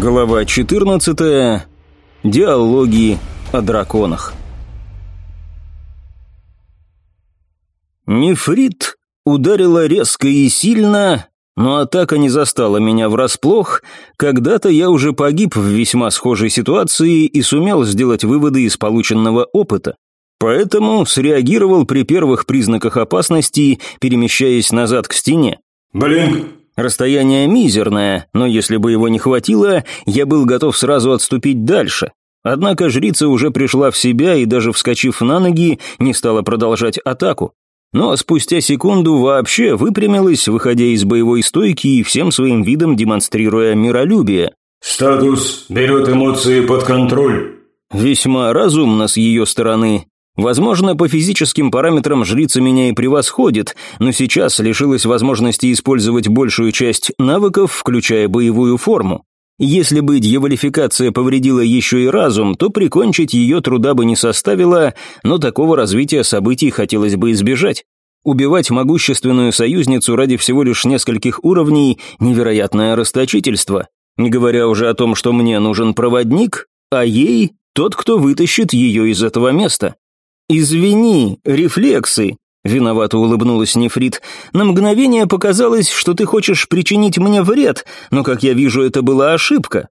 Глава 14. Диалоги о драконах. Нефрит ударила резко и сильно, но атака не застала меня врасплох. Когда-то я уже погиб в весьма схожей ситуации и сумел сделать выводы из полученного опыта. Поэтому среагировал при первых признаках опасности, перемещаясь назад к стене. «Блин, Расстояние мизерное, но если бы его не хватило, я был готов сразу отступить дальше. Однако жрица уже пришла в себя и даже вскочив на ноги, не стала продолжать атаку. Но спустя секунду вообще выпрямилась, выходя из боевой стойки и всем своим видом демонстрируя миролюбие. статус берет эмоции под контроль». Весьма разумно с ее стороны, Возможно, по физическим параметрам жрица меня и превосходит, но сейчас лишилась возможности использовать большую часть навыков, включая боевую форму. Если бы дьяволификация повредила еще и разум, то прикончить ее труда бы не составило, но такого развития событий хотелось бы избежать. Убивать могущественную союзницу ради всего лишь нескольких уровней – невероятное расточительство. Не говоря уже о том, что мне нужен проводник, а ей – тот, кто вытащит ее из этого места. «Извини, рефлексы», — виновато улыбнулась Нефрит. «На мгновение показалось, что ты хочешь причинить мне вред, но, как я вижу, это была ошибка».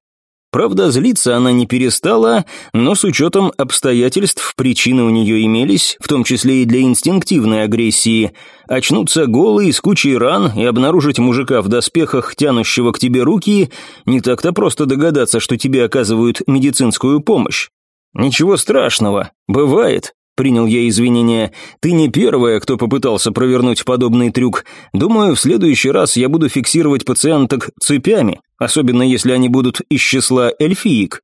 Правда, злиться она не перестала, но с учетом обстоятельств причины у нее имелись, в том числе и для инстинктивной агрессии. Очнуться голый, с кучей ран и обнаружить мужика в доспехах, тянущего к тебе руки, не так-то просто догадаться, что тебе оказывают медицинскую помощь. Ничего страшного, бывает, принял я извинения. «Ты не первая, кто попытался провернуть подобный трюк. Думаю, в следующий раз я буду фиксировать пациенток цепями, особенно если они будут из числа эльфиек.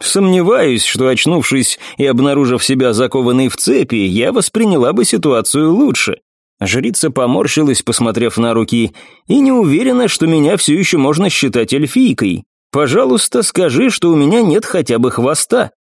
Сомневаюсь, что, очнувшись и обнаружив себя закованной в цепи, я восприняла бы ситуацию лучше». Жрица поморщилась, посмотрев на руки, и не уверена, что меня все еще можно считать эльфийкой. «Пожалуйста, скажи, что у меня нет хотя бы хвоста».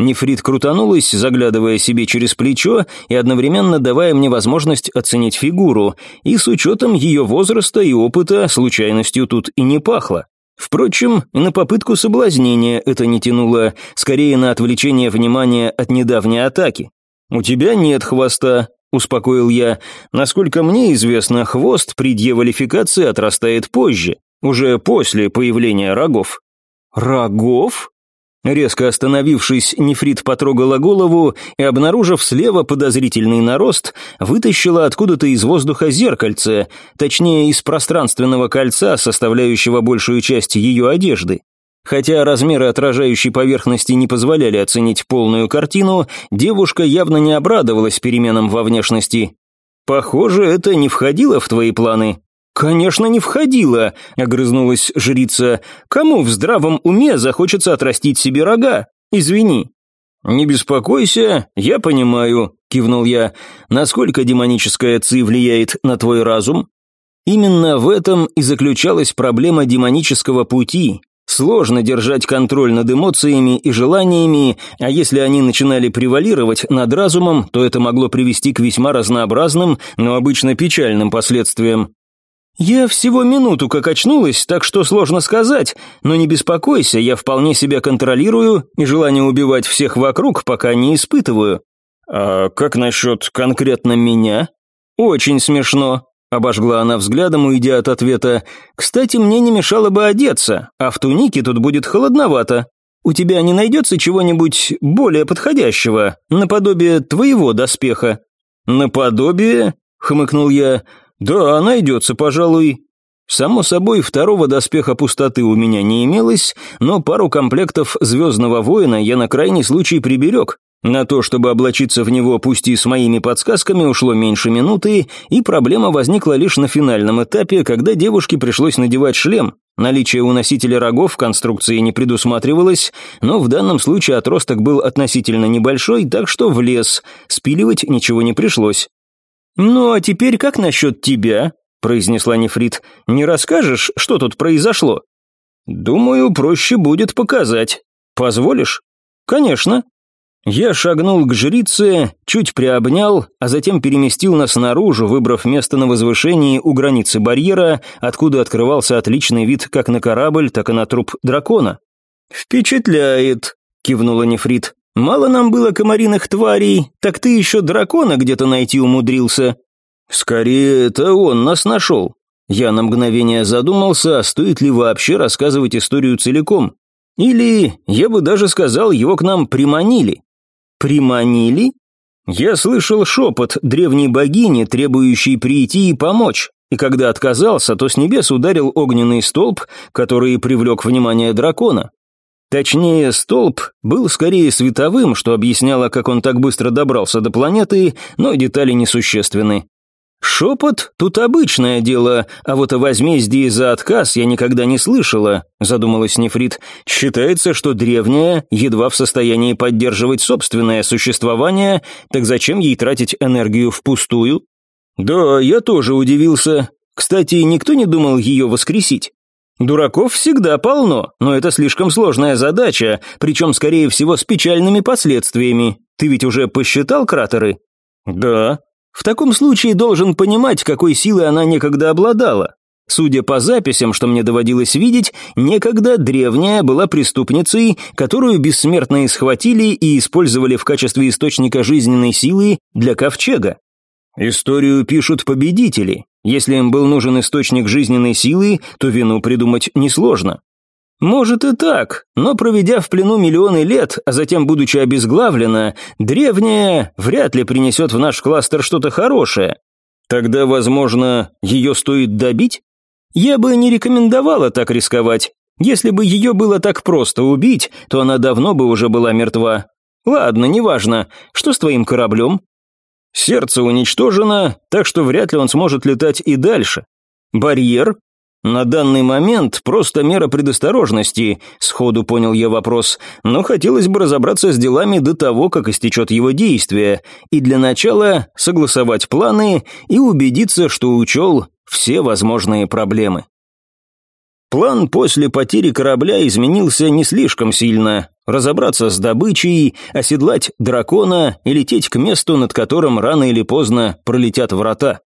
Нефрит крутанулась, заглядывая себе через плечо и одновременно давая мне возможность оценить фигуру, и с учетом ее возраста и опыта случайностью тут и не пахло. Впрочем, на попытку соблазнения это не тянуло, скорее на отвлечение внимания от недавней атаки. «У тебя нет хвоста», — успокоил я. «Насколько мне известно, хвост при дьяволификации отрастает позже, уже после появления рогов». «Рогов?» Резко остановившись, нефрит потрогала голову и, обнаружив слева подозрительный нарост, вытащила откуда-то из воздуха зеркальце, точнее, из пространственного кольца, составляющего большую часть ее одежды. Хотя размеры отражающей поверхности не позволяли оценить полную картину, девушка явно не обрадовалась переменам во внешности. «Похоже, это не входило в твои планы», «Конечно, не входила», — огрызнулась жрица. «Кому в здравом уме захочется отрастить себе рога? Извини». «Не беспокойся, я понимаю», — кивнул я. «Насколько демоническая ци влияет на твой разум?» Именно в этом и заключалась проблема демонического пути. Сложно держать контроль над эмоциями и желаниями, а если они начинали превалировать над разумом, то это могло привести к весьма разнообразным, но обычно печальным последствиям. «Я всего минуту как очнулась, так что сложно сказать, но не беспокойся, я вполне себя контролирую и желание убивать всех вокруг пока не испытываю». «А как насчет конкретно меня?» «Очень смешно», — обожгла она взглядом, уйдя от ответа. «Кстати, мне не мешало бы одеться, а в тунике тут будет холодновато. У тебя не найдется чего-нибудь более подходящего, наподобие твоего доспеха?» «Наподобие?» — хмыкнул я. «Да, найдется, пожалуй». Само собой, второго доспеха пустоты у меня не имелось, но пару комплектов «Звездного воина» я на крайний случай приберег. На то, чтобы облачиться в него, пусть и с моими подсказками, ушло меньше минуты, и проблема возникла лишь на финальном этапе, когда девушке пришлось надевать шлем. Наличие у носителя рогов в конструкции не предусматривалось, но в данном случае отросток был относительно небольшой, так что в лес, спиливать ничего не пришлось. «Ну а теперь как насчет тебя?» – произнесла Нефрит. «Не расскажешь, что тут произошло?» «Думаю, проще будет показать. Позволишь?» «Конечно». Я шагнул к жрице, чуть приобнял, а затем переместил нас наружу, выбрав место на возвышении у границы барьера, откуда открывался отличный вид как на корабль, так и на труп дракона. «Впечатляет», — кивнула Нефрит. «Мало нам было комариных тварей, так ты еще дракона где-то найти умудрился». «Скорее, это он нас нашел». Я на мгновение задумался, стоит ли вообще рассказывать историю целиком. Или, я бы даже сказал, его к нам приманили. Приманили? Я слышал шепот древней богини, требующей прийти и помочь, и когда отказался, то с небес ударил огненный столб, который привлек внимание дракона. Точнее, столб был скорее световым, что объясняло, как он так быстро добрался до планеты, но детали несущественны. «Шепот – тут обычное дело, а вот о возмездии за отказ я никогда не слышала», – задумалась Нефрит. «Считается, что древняя едва в состоянии поддерживать собственное существование, так зачем ей тратить энергию впустую?» «Да, я тоже удивился. Кстати, никто не думал ее воскресить?» Дураков всегда полно, но это слишком сложная задача, причем, скорее всего, с печальными последствиями. Ты ведь уже посчитал кратеры? Да. В таком случае должен понимать, какой силой она некогда обладала. Судя по записям, что мне доводилось видеть, некогда древняя была преступницей, которую бессмертные схватили и использовали в качестве источника жизненной силы для ковчега. Историю пишут победители. Если им был нужен источник жизненной силы, то вину придумать несложно. Может и так, но проведя в плену миллионы лет, а затем будучи обезглавлена, древняя вряд ли принесет в наш кластер что-то хорошее. Тогда, возможно, ее стоит добить? Я бы не рекомендовала так рисковать. Если бы ее было так просто убить, то она давно бы уже была мертва. Ладно, неважно. Что с твоим кораблем? Сердце уничтожено, так что вряд ли он сможет летать и дальше. Барьер «На данный момент просто мера предосторожности», — сходу понял я вопрос, «но хотелось бы разобраться с делами до того, как истечет его действие, и для начала согласовать планы и убедиться, что учел все возможные проблемы». План после потери корабля изменился не слишком сильно. Разобраться с добычей, оседлать дракона и лететь к месту, над которым рано или поздно пролетят врата.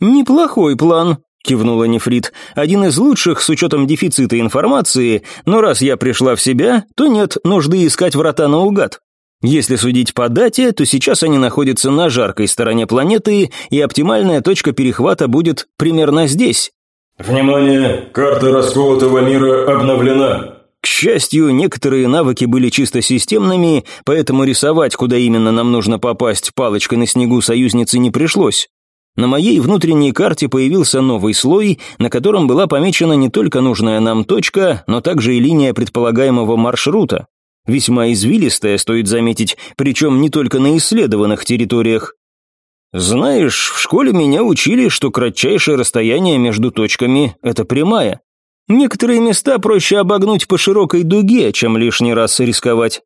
«Неплохой план», кивнула Нефрит. «Один из лучших с учетом дефицита информации, но раз я пришла в себя, то нет нужды искать врата наугад. Если судить по дате, то сейчас они находятся на жаркой стороне планеты, и оптимальная точка перехвата будет примерно здесь». «Внимание! Карта расколотого мира обновлена!» К счастью, некоторые навыки были чисто системными, поэтому рисовать, куда именно нам нужно попасть палочкой на снегу союзницы не пришлось. На моей внутренней карте появился новый слой, на котором была помечена не только нужная нам точка, но также и линия предполагаемого маршрута. Весьма извилистая, стоит заметить, причем не только на исследованных территориях. Знаешь, в школе меня учили, что кратчайшее расстояние между точками – это прямая. Некоторые места проще обогнуть по широкой дуге, чем лишний раз рисковать.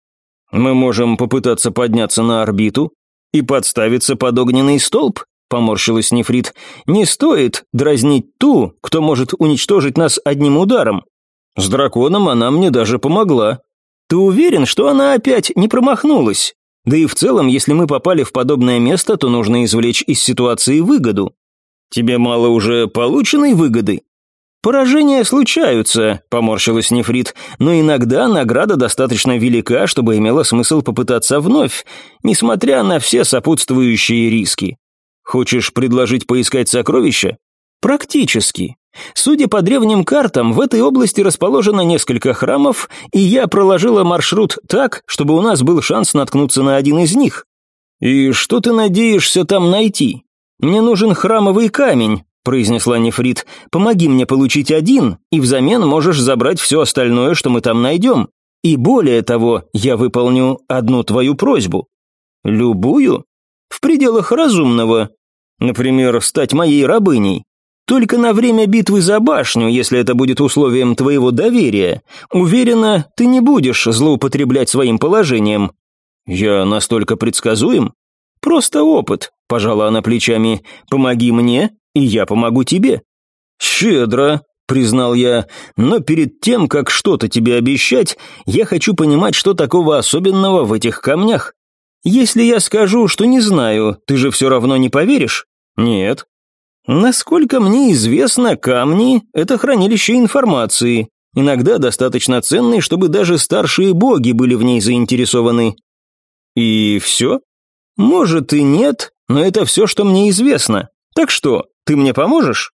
Мы можем попытаться подняться на орбиту и подставиться под огненный столб, поморщилась Нефрит. «Не стоит дразнить ту, кто может уничтожить нас одним ударом. С драконом она мне даже помогла. Ты уверен, что она опять не промахнулась? Да и в целом, если мы попали в подобное место, то нужно извлечь из ситуации выгоду. Тебе мало уже полученной выгоды?» «Поражения случаются», — поморщилась Нефрит, «но иногда награда достаточно велика, чтобы имело смысл попытаться вновь, несмотря на все сопутствующие риски. Хочешь предложить поискать сокровища? Практически. Судя по древним картам, в этой области расположено несколько храмов, и я проложила маршрут так, чтобы у нас был шанс наткнуться на один из них. И что ты надеешься там найти? Мне нужен храмовый камень, произнесла Нефрит. Помоги мне получить один, и взамен можешь забрать все остальное, что мы там найдем. И более того, я выполню одну твою просьбу. Любую? В пределах разумного, Например, стать моей рабыней. Только на время битвы за башню, если это будет условием твоего доверия. Уверена, ты не будешь злоупотреблять своим положением. Я настолько предсказуем? Просто опыт, пожала она плечами. Помоги мне, и я помогу тебе. Щедро, признал я, но перед тем, как что-то тебе обещать, я хочу понимать, что такого особенного в этих камнях. Если я скажу, что не знаю, ты же все равно не поверишь? Нет. Насколько мне известно, камни – это хранилище информации. Иногда достаточно ценной, чтобы даже старшие боги были в ней заинтересованы. И все? Может и нет, но это все, что мне известно. Так что, ты мне поможешь?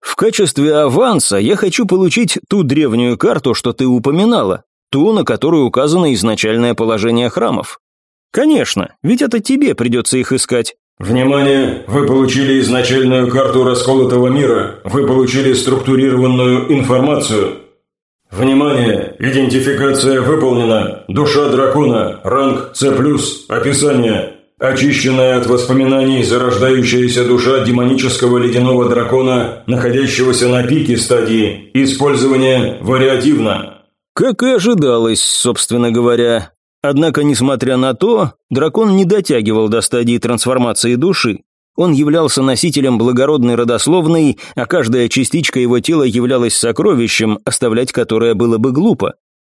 В качестве аванса я хочу получить ту древнюю карту, что ты упоминала, ту, на которой указано изначальное положение храмов. Конечно, ведь это тебе придется их искать. Внимание! Вы получили изначальную карту расколотого мира. Вы получили структурированную информацию. Внимание! Идентификация выполнена. Душа дракона. Ранг С+. Описание. Очищенная от воспоминаний зарождающаяся душа демонического ледяного дракона, находящегося на пике стадии. Использование вариативно. Как и ожидалось, собственно говоря. Однако, несмотря на то, дракон не дотягивал до стадии трансформации души. Он являлся носителем благородной родословной, а каждая частичка его тела являлась сокровищем, оставлять которое было бы глупо.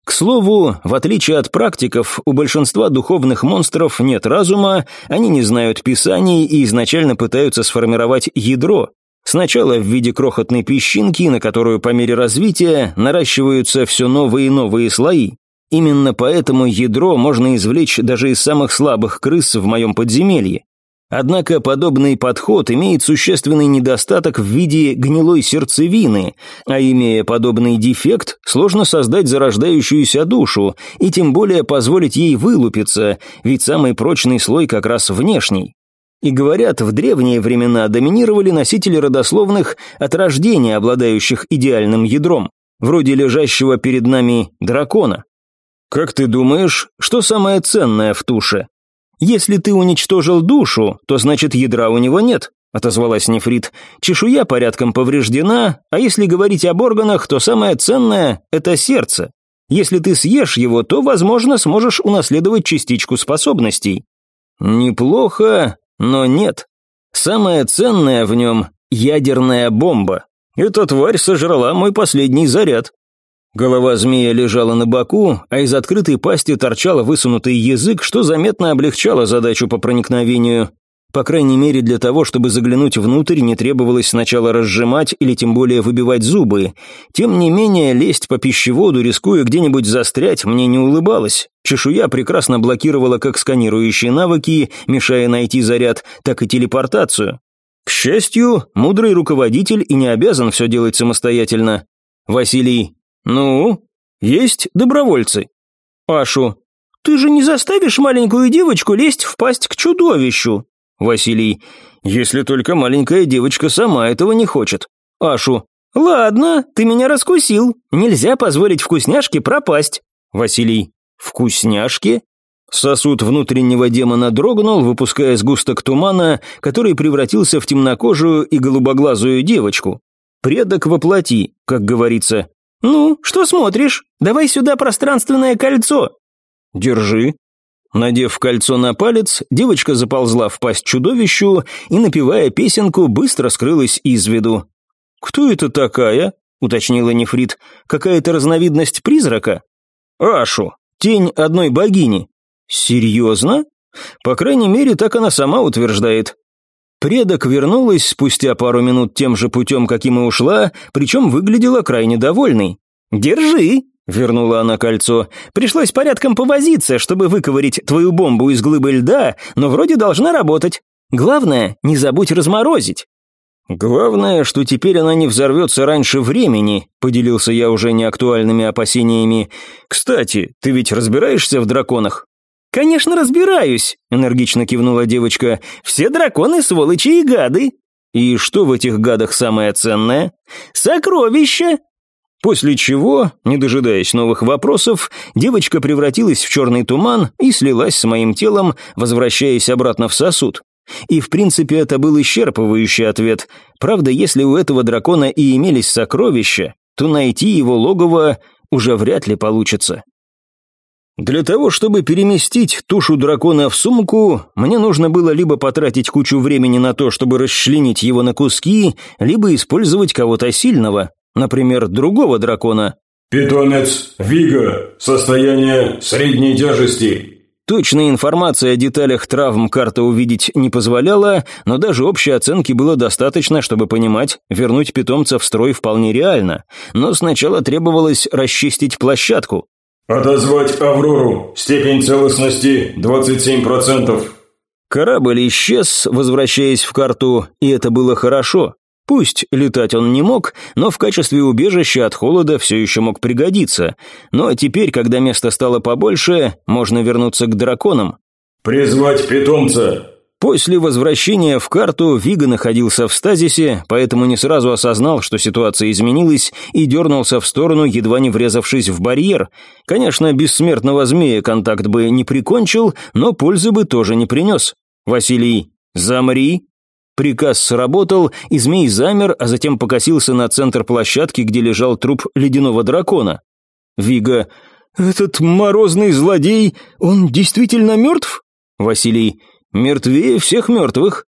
К слову, в отличие от практиков, у большинства духовных монстров нет разума, они не знают писаний и изначально пытаются сформировать ядро. Сначала в виде крохотной песчинки, на которую по мере развития наращиваются все новые и новые слои. Именно поэтому ядро можно извлечь даже из самых слабых крыс в моем подземелье. Однако подобный подход имеет существенный недостаток в виде гнилой сердцевины, а имея подобный дефект, сложно создать зарождающуюся душу и тем более позволить ей вылупиться, ведь самый прочный слой как раз внешний. И говорят, в древние времена доминировали носители родословных от рождения, обладающих идеальным ядром, вроде лежащего перед нами дракона. Как ты думаешь, что самое ценное в туше? Если ты уничтожил душу, то значит ядра у него нет, отозвалась Нефрит. Чешуя порядком повреждена, а если говорить об органах, то самое ценное – это сердце. Если ты съешь его, то, возможно, сможешь унаследовать частичку способностей. Неплохо, но нет. Самое ценное в нем – ядерная бомба. Эта тварь сожрала мой последний заряд. Голова змея лежала на боку, а из открытой пасти торчал высунутый язык, что заметно облегчало задачу по проникновению. По крайней мере, для того, чтобы заглянуть внутрь, не требовалось сначала разжимать или тем более выбивать зубы. Тем не менее, лезть по пищеводу, рискуя где-нибудь застрять, мне не улыбалось. Чешуя прекрасно блокировала как сканирующие навыки, мешая найти заряд, так и телепортацию. К счастью, мудрый руководитель и не обязан все делать самостоятельно. Василий «Ну, есть добровольцы». «Ашу, ты же не заставишь маленькую девочку лезть в пасть к чудовищу?» Василий, «Если только маленькая девочка сама этого не хочет». Ашу, «Ладно, ты меня раскусил. Нельзя позволить вкусняшке пропасть». Василий, «Вкусняшке?» Сосуд внутреннего демона дрогнул, выпуская сгусток тумана, который превратился в темнокожую и голубоглазую девочку. Предок воплоти, как говорится. «Ну, что смотришь? Давай сюда пространственное кольцо». «Держи». Надев кольцо на палец, девочка заползла в пасть чудовищу и, напевая песенку, быстро скрылась из виду. «Кто это такая?» — уточнила Нефрит. «Какая-то разновидность призрака?» «Ашу, тень одной богини». «Серьезно?» «По крайней мере, так она сама утверждает. Предок вернулась спустя пару минут тем же путем, каким и ушла, причем выглядела крайне довольной. «Держи!» — вернула она кольцо. «Пришлось порядком повозиться, чтобы выковырить твою бомбу из глыбы льда, но вроде должна работать. Главное, не забудь разморозить». «Главное, что теперь она не взорвется раньше времени», — поделился я уже неактуальными опасениями. «Кстати, ты ведь разбираешься в драконах?» «Конечно, разбираюсь», — энергично кивнула девочка. «Все драконы сволочи и гады». «И что в этих гадах самое ценное?» «Сокровища!» После чего, не дожидаясь новых вопросов, девочка превратилась в черный туман и слилась с моим телом, возвращаясь обратно в сосуд. И в принципе это был исчерпывающий ответ. Правда, если у этого дракона и имелись сокровища, то найти его логово уже вряд ли получится. Для того, чтобы переместить тушу дракона в сумку, мне нужно было либо потратить кучу времени на то, чтобы расчленить его на куски, либо использовать кого-то сильного, например, другого дракона. «Питомец Вига. Состояние средней тяжести». Точной информации о деталях травм карта увидеть не позволяла, но даже общей оценки было достаточно, чтобы понимать, вернуть питомца в строй вполне реально. Но сначала требовалось расчистить площадку. «Отозвать Аврору. Степень целостности 27%. Корабль исчез, возвращаясь в карту, и это было хорошо. Пусть летать он не мог, но в качестве убежища от холода все еще мог пригодиться. Но теперь, когда место стало побольше, можно вернуться к драконам. «Призвать питомца!» После возвращения в карту Вига находился в стазисе, поэтому не сразу осознал, что ситуация изменилась, и дернулся в сторону, едва не врезавшись в барьер. Конечно, бессмертного змея контакт бы не прикончил, но пользы бы тоже не принес. «Василий, замри!» Приказ сработал, и змей замер, а затем покосился на центр площадки, где лежал труп ледяного дракона. Вига. «Этот морозный злодей, он действительно мертв?» Василий. «Мертвее всех мертвых».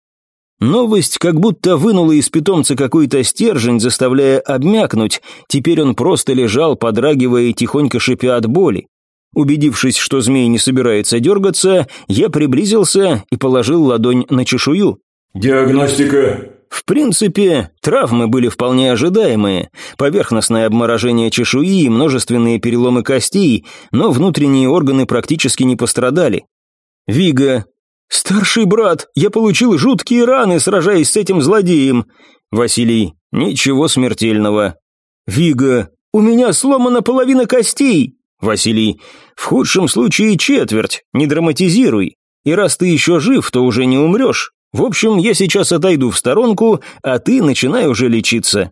Новость как будто вынула из питомца какой-то стержень, заставляя обмякнуть. Теперь он просто лежал, подрагивая и тихонько шипя от боли. Убедившись, что змей не собирается дергаться, я приблизился и положил ладонь на чешую. «Диагностика?» В принципе, травмы были вполне ожидаемые. Поверхностное обморожение чешуи и множественные переломы костей, но внутренние органы практически не пострадали. Вига. «Старший брат, я получил жуткие раны, сражаясь с этим злодеем». Василий. «Ничего смертельного». Вига. «У меня сломана половина костей». Василий. «В худшем случае четверть, не драматизируй. И раз ты еще жив, то уже не умрешь. В общем, я сейчас отойду в сторонку, а ты начинай уже лечиться.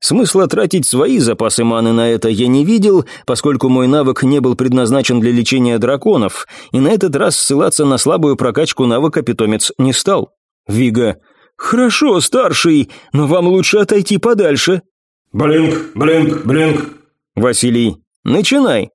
Смысла тратить свои запасы маны на это я не видел, поскольку мой навык не был предназначен для лечения драконов, и на этот раз ссылаться на слабую прокачку навыка питомец не стал. Вига. «Хорошо, старший, но вам лучше отойти подальше». «Блинк, блинк, блинк». Василий. «Начинай».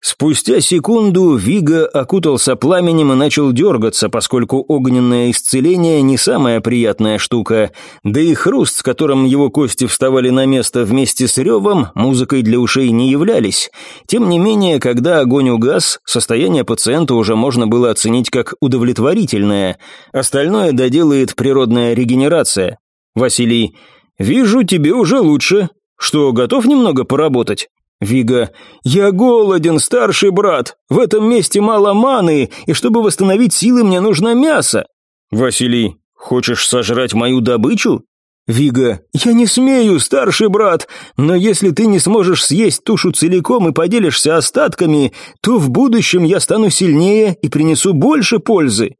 Спустя секунду Вига окутался пламенем и начал дергаться, поскольку огненное исцеление не самая приятная штука, да и хруст, с которым его кости вставали на место вместе с ревом, музыкой для ушей не являлись. Тем не менее, когда огонь угас, состояние пациента уже можно было оценить как удовлетворительное. Остальное доделает природная регенерация. Василий, «Вижу, тебе уже лучше. Что, готов немного поработать?» Вига. «Я голоден, старший брат. В этом месте мало маны, и чтобы восстановить силы, мне нужно мясо». Василий. «Хочешь сожрать мою добычу?» Вига. «Я не смею, старший брат, но если ты не сможешь съесть тушу целиком и поделишься остатками, то в будущем я стану сильнее и принесу больше пользы».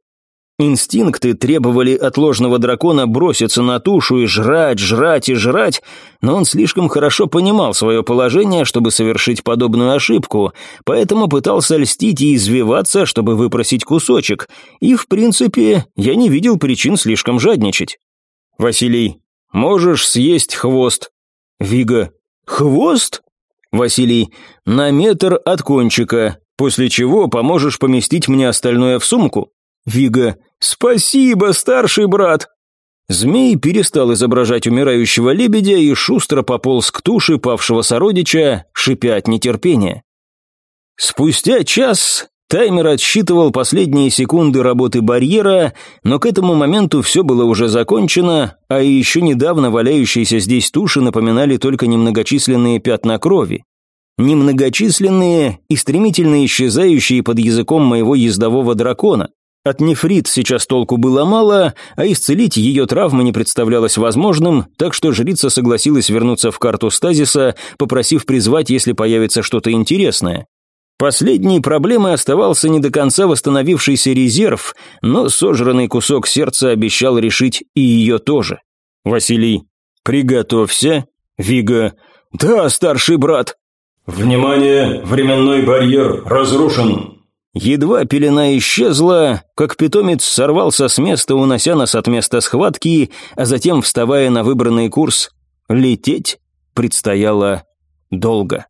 Инстинкты требовали от ложного дракона броситься на тушу и жрать, жрать и жрать, но он слишком хорошо понимал свое положение, чтобы совершить подобную ошибку, поэтому пытался льстить и извиваться, чтобы выпросить кусочек, и, в принципе, я не видел причин слишком жадничать. «Василий, можешь съесть хвост?» Вига, «Хвост?» Василий, «На метр от кончика, после чего поможешь поместить мне остальное в сумку?» Вига, «Спасибо, старший брат!» Змей перестал изображать умирающего лебедя и шустро пополз к туше павшего сородича, шипя от нетерпения. Спустя час таймер отсчитывал последние секунды работы барьера, но к этому моменту все было уже закончено, а еще недавно валяющиеся здесь туши напоминали только немногочисленные пятна крови. Немногочисленные и стремительно исчезающие под языком моего ездового дракона. От нефрит сейчас толку было мало, а исцелить ее травмы не представлялось возможным, так что жрица согласилась вернуться в карту стазиса, попросив призвать, если появится что-то интересное. Последней проблемой оставался не до конца восстановившийся резерв, но сожранный кусок сердца обещал решить и ее тоже. Василий, приготовься. Вига, да, старший брат. Внимание, временной барьер разрушен. Едва пелена исчезла, как питомец сорвался с места, унося нас от места схватки, а затем, вставая на выбранный курс, лететь предстояло долго.